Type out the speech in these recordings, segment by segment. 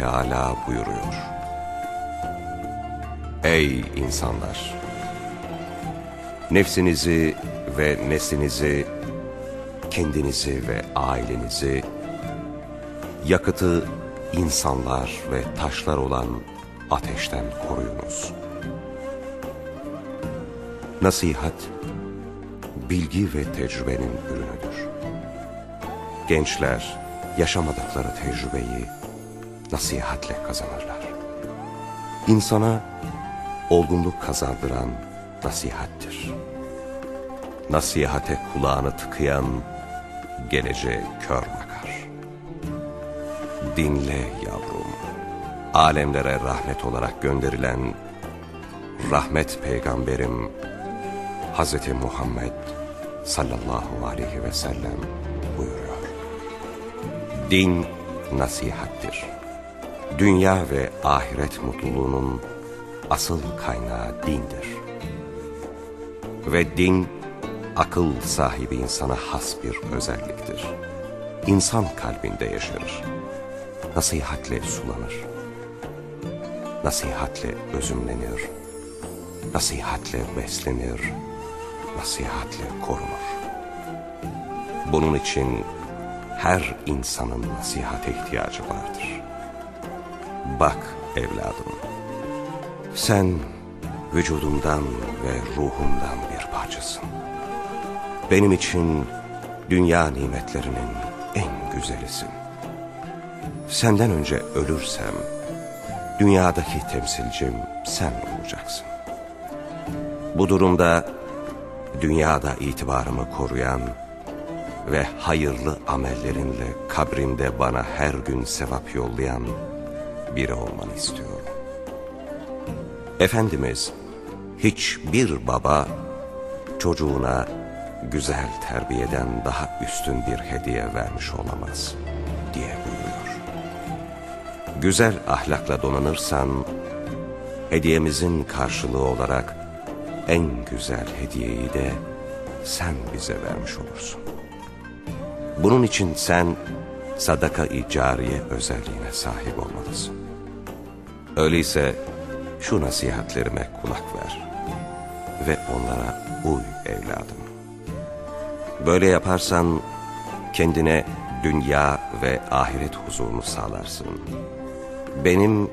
Teala buyuruyor. Ey insanlar! Nefsinizi ve neslinizi, kendinizi ve ailenizi, yakıtı insanlar ve taşlar olan ateşten koruyunuz. Nasihat, bilgi ve tecrübenin ürünüdür. Gençler yaşamadıkları tecrübeyi nasihatle kazanırlar. İnsana olgunluk kazandıran nasihattir. Nasihate kulağını tıkayan geleceğe kör bakar. Dinle yavrum, alemlere rahmet olarak gönderilen rahmet peygamberim Hz. Muhammed sallallahu aleyhi ve sellem buyuruyor. Din nasihattir. Dünya ve ahiret mutluluğunun asıl kaynağı dindir. Ve din, akıl sahibi insana has bir özelliktir. İnsan kalbinde yaşarır. Nasihatle sulanır. Nasihatle özümlenir. Nasihatle beslenir. Nasihatle korunur. Bunun için her insanın nasihate ihtiyacı vardır. Bak evladım, sen vücudumdan ve ruhumdan bir parçasın. Benim için dünya nimetlerinin en güzelisin. Senden önce ölürsem, dünyadaki temsilcim sen olacaksın. Bu durumda dünyada itibarımı koruyan ve hayırlı amellerinle kabrimde bana her gün sevap yollayan biri olmanı istiyorum. Efendimiz hiçbir baba çocuğuna güzel terbiyeden daha üstün bir hediye vermiş olamaz diye buyuruyor. Güzel ahlakla donanırsan hediyemizin karşılığı olarak en güzel hediyeyi de sen bize vermiş olursun. Bunun için sen sadaka-i cariye özelliğine sahip olmalısın. Öyleyse şu nasihatlerime kulak ver ve onlara uy evladım. Böyle yaparsan kendine dünya ve ahiret huzurunu sağlarsın. Benim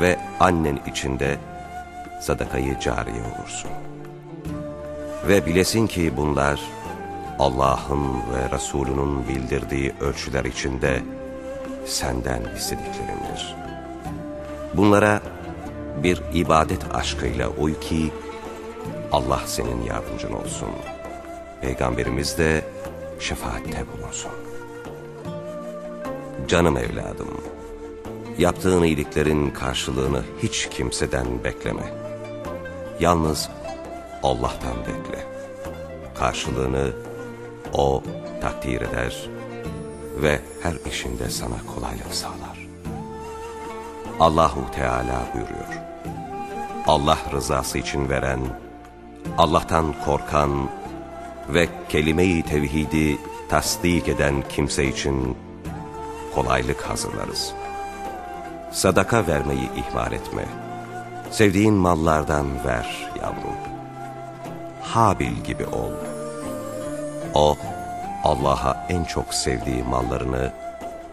ve annen içinde sadakayı cariye olursun. Ve bilesin ki bunlar Allah'ın ve Resulünün bildirdiği ölçüler içinde senden istediklerindir. Bunlara bir ibadet aşkıyla uy ki Allah senin yardımcın olsun. Peygamberimiz de şefaatte bulunsun. Canım evladım, yaptığın iyiliklerin karşılığını hiç kimseden bekleme. Yalnız Allah'tan bekle. Karşılığını O takdir eder ve her işinde sana kolaylık sağlar. Allahu Teala buyuruyor. Allah rızası için veren, Allah'tan korkan ve kelime-i tevhidi tasdik eden kimse için kolaylık hazırlarız. Sadaka vermeyi ihmal etme. Sevdiğin mallardan ver yavrum. Habil gibi ol. O Allah'a en çok sevdiği mallarını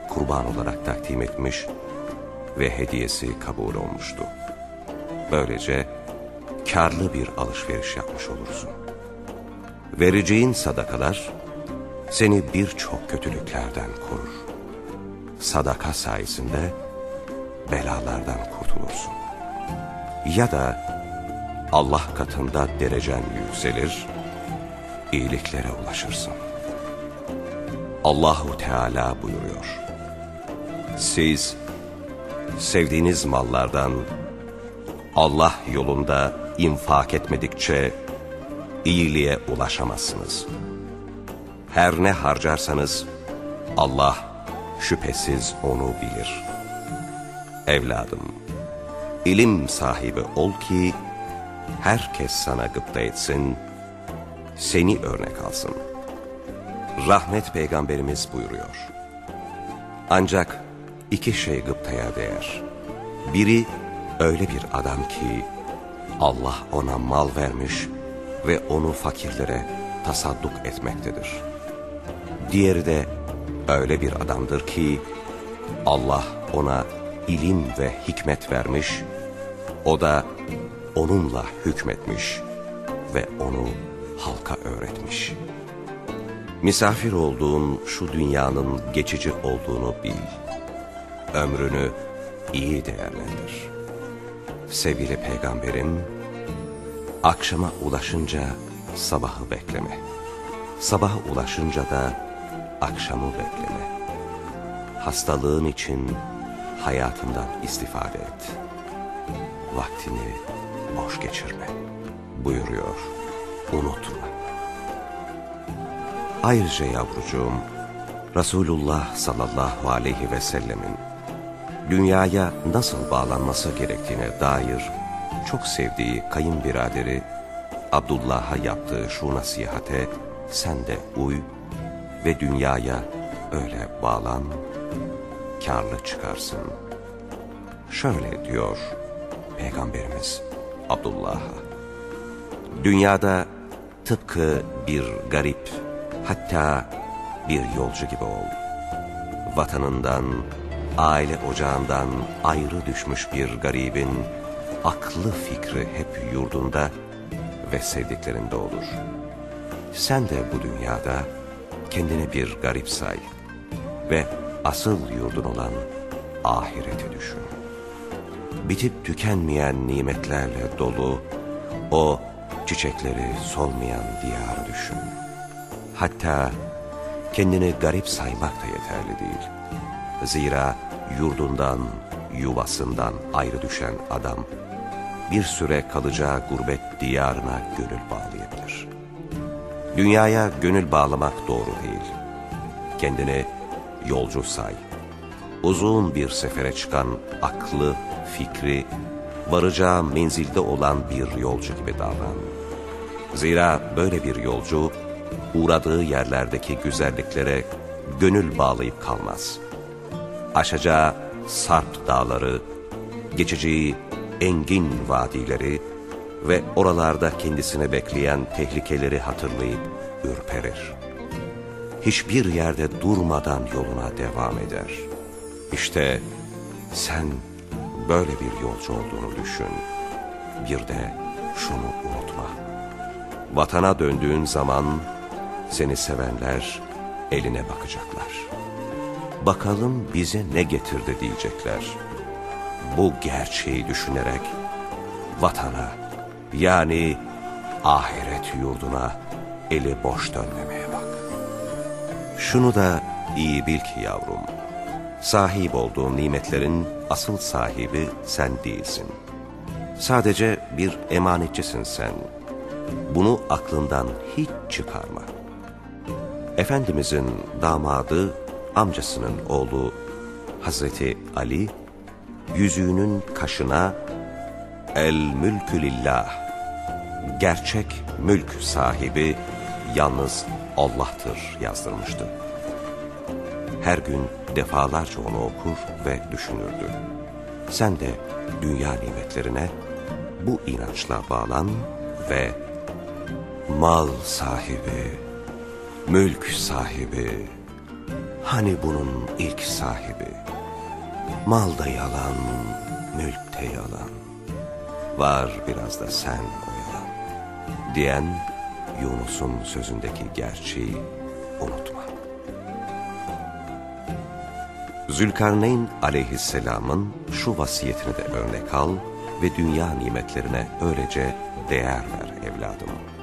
kurban olarak takdim etmiş ve hediyesi kabul olmuştu. Böylece karlı bir alışveriş yapmış olursun. Vereceğin sadakalar seni birçok kötülüklerden korur. Sadaka sayesinde belalardan kurtulursun. Ya da Allah katında derecen yükselir, iyiliklere ulaşırsın. Allahu Teala buyuruyor. Siz sevdiğiniz mallardan Allah yolunda infak etmedikçe iyiliğe ulaşamazsınız. Her ne harcarsanız Allah şüphesiz onu bilir. Evladım, ilim sahibi ol ki herkes sana gıpta etsin, seni örnek alsın. Rahmet peygamberimiz buyuruyor. Ancak iki şey gıptaya değer. Biri öyle bir adam ki Allah ona mal vermiş ve onu fakirlere tasadduk etmektedir. Diğeri de öyle bir adamdır ki Allah ona ilim ve hikmet vermiş, o da onunla hükmetmiş ve onu halka öğretmiş. Misafir olduğun şu dünyanın geçici olduğunu bil. Ömrünü iyi değerlendir. Sevgili peygamberim, akşama ulaşınca sabahı bekleme. Sabaha ulaşınca da akşamı bekleme. Hastalığın için hayatından istifade et. Vaktini boş geçirme. Buyuruyor, unutma. Ayrıca yavrucuğum, Resulullah sallallahu aleyhi ve sellemin dünyaya nasıl bağlanması gerektiğine dair çok sevdiği kayınbiraderi Abdullah'a yaptığı şu nasihate sen de uy ve dünyaya öyle bağlan, karlı çıkarsın. Şöyle diyor Peygamberimiz Abdullah'a. Dünyada tıpkı bir garip, hatta bir yolcu gibi ol. Vatanından, aile ocağından ayrı düşmüş bir garibin aklı fikri hep yurdunda ve sevdiklerinde olur. Sen de bu dünyada kendine bir garip say ve asıl yurdun olan ahireti düşün. Bitip tükenmeyen nimetlerle dolu o çiçekleri solmayan diyarı düşün. Hatta kendini garip saymak da yeterli değil. Zira yurdundan, yuvasından ayrı düşen adam bir süre kalacağı gurbet diyarına gönül bağlayabilir. Dünyaya gönül bağlamak doğru değil. Kendini yolcu say. Uzun bir sefere çıkan aklı, fikri, varacağı menzilde olan bir yolcu gibi davran. Zira böyle bir yolcu, uğradığı yerlerdeki güzelliklere gönül bağlayıp kalmaz. Aşacağı sarp dağları, geçeceği engin vadileri ve oralarda kendisini bekleyen tehlikeleri hatırlayıp ürperir. Hiçbir yerde durmadan yoluna devam eder. İşte sen böyle bir yolcu olduğunu düşün. Bir de şunu unutma. Vatana döndüğün zaman seni sevenler eline bakacaklar. Bakalım bize ne getirdi diyecekler. Bu gerçeği düşünerek vatana yani ahiret yurduna eli boş dönmemeye bak. Şunu da iyi bil ki yavrum, sahip olduğun nimetlerin asıl sahibi sen değilsin. Sadece bir emanetçisin sen. Bunu aklından hiç çıkarma. Efendimizin damadı, amcasının oğlu Hazreti Ali, yüzüğünün kaşına El mülkü lillah, gerçek mülk sahibi yalnız Allah'tır yazdırmıştı. Her gün defalarca onu okur ve düşünürdü. Sen de dünya nimetlerine bu inançla bağlan ve mal sahibi, mülk sahibi, hani bunun ilk sahibi, mal da yalan, mülk de yalan, var biraz da sen oyalan, diyen Yunus'un sözündeki gerçeği unutma. Zülkarneyn aleyhisselamın şu vasiyetini de örnek al ve dünya nimetlerine öylece değer ver evladım.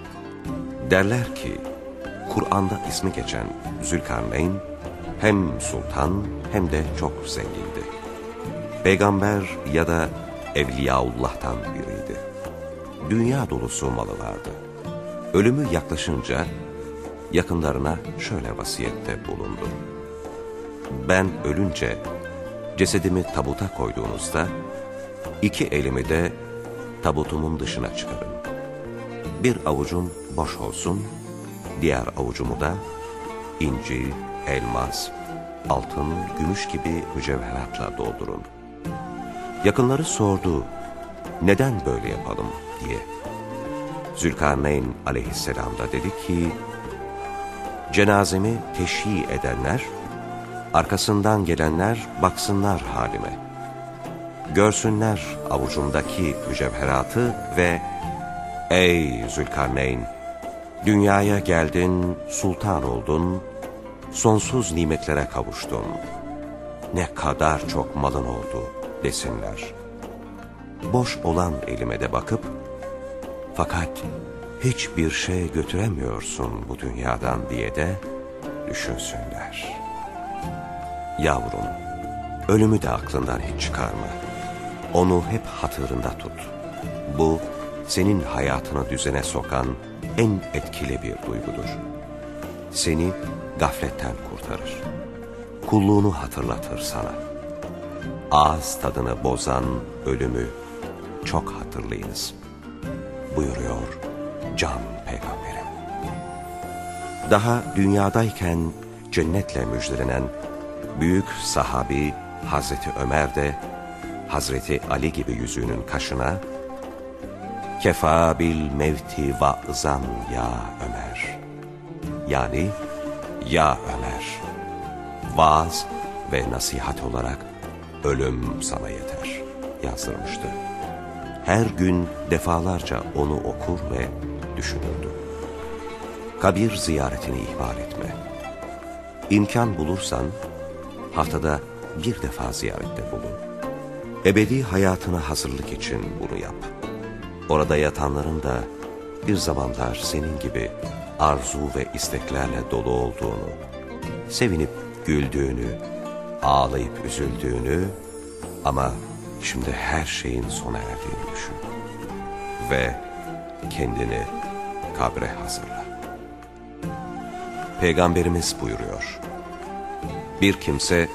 Derler ki, Kur'an'da ismi geçen Zülkarneyn hem sultan hem de çok zengindi. Peygamber ya da Evliyaullah'tan biriydi. Dünya dolusu malı vardı. Ölümü yaklaşınca yakınlarına şöyle vasiyette bulundu. Ben ölünce cesedimi tabuta koyduğunuzda iki elimi de tabutumun dışına çıkarın. Bir avucum boş olsun, diğer avucumu da inci, elmas, altın, gümüş gibi mücevheratla doldurun. Yakınları sordu, neden böyle yapalım diye. Zülkarneyn aleyhisselam da dedi ki, cenazemi teşhi edenler, arkasından gelenler baksınlar halime. Görsünler avucumdaki mücevheratı ve Ey Zülkarneyn! Dünyaya geldin, sultan oldun, sonsuz nimetlere kavuştun. Ne kadar çok malın oldu desinler. Boş olan elime de bakıp, fakat hiçbir şey götüremiyorsun bu dünyadan diye de düşünsünler. Yavrum, ölümü de aklından hiç çıkarma. Onu hep hatırında tut. Bu, senin hayatını düzene sokan en etkili bir duygudur. Seni gafletten kurtarır. Kulluğunu hatırlatır sana. Ağız tadını bozan ölümü çok hatırlayınız. Buyuruyor can peygamberim. Daha dünyadayken cennetle müjdelenen büyük sahabi Hazreti Ömer de Hazreti Ali gibi yüzüğünün kaşına Kefa bil mevti va'zan ya Ömer. Yani ya Ömer. Vaaz ve nasihat olarak ölüm sana yeter yazdırmıştı. Her gün defalarca onu okur ve düşünürdü. Kabir ziyaretini ihmal etme. İmkan bulursan haftada bir defa ziyarette bulun. Ebedi hayatına hazırlık için bunu yap. Orada yatanların da bir zamanlar senin gibi arzu ve isteklerle dolu olduğunu, sevinip güldüğünü, ağlayıp üzüldüğünü ama şimdi her şeyin sona erdiğini düşün. Ve kendini kabre hazırla. Peygamberimiz buyuruyor. Bir kimse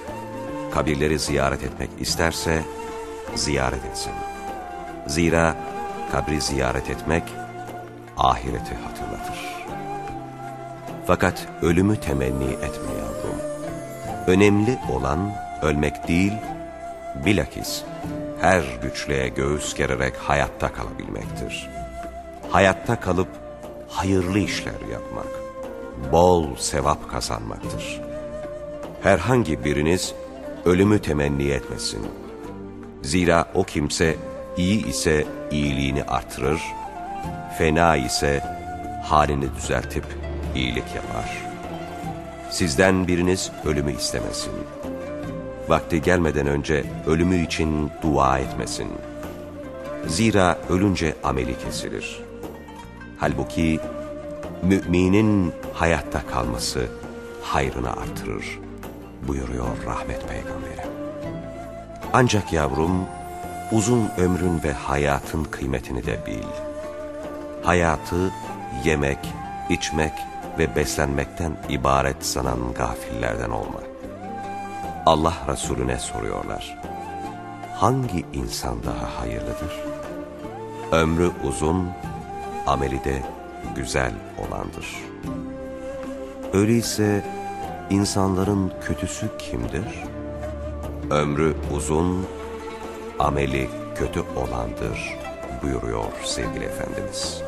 kabirleri ziyaret etmek isterse ziyaret etsin. Zira kabri ziyaret etmek ahireti hatırlatır. Fakat ölümü temenni etme yavrum. Önemli olan ölmek değil, bilakis her güçlüğe göğüs gererek hayatta kalabilmektir. Hayatta kalıp hayırlı işler yapmak, bol sevap kazanmaktır. Herhangi biriniz ölümü temenni etmesin. Zira o kimse iyi ise iyiliğini artırır, fena ise halini düzeltip iyilik yapar. Sizden biriniz ölümü istemesin. Vakti gelmeden önce ölümü için dua etmesin. Zira ölünce ameli kesilir. Halbuki müminin hayatta kalması hayrını artırır buyuruyor rahmet peygamberi. Ancak yavrum uzun ömrün ve hayatın kıymetini de bil. Hayatı yemek, içmek ve beslenmekten ibaret sanan gafillerden olma. Allah Resulüne soruyorlar. Hangi insan daha hayırlıdır? Ömrü uzun, ameli de güzel olandır. Öyleyse insanların kötüsü kimdir? Ömrü uzun, ameli kötü olandır buyuruyor sevgili Efendimiz.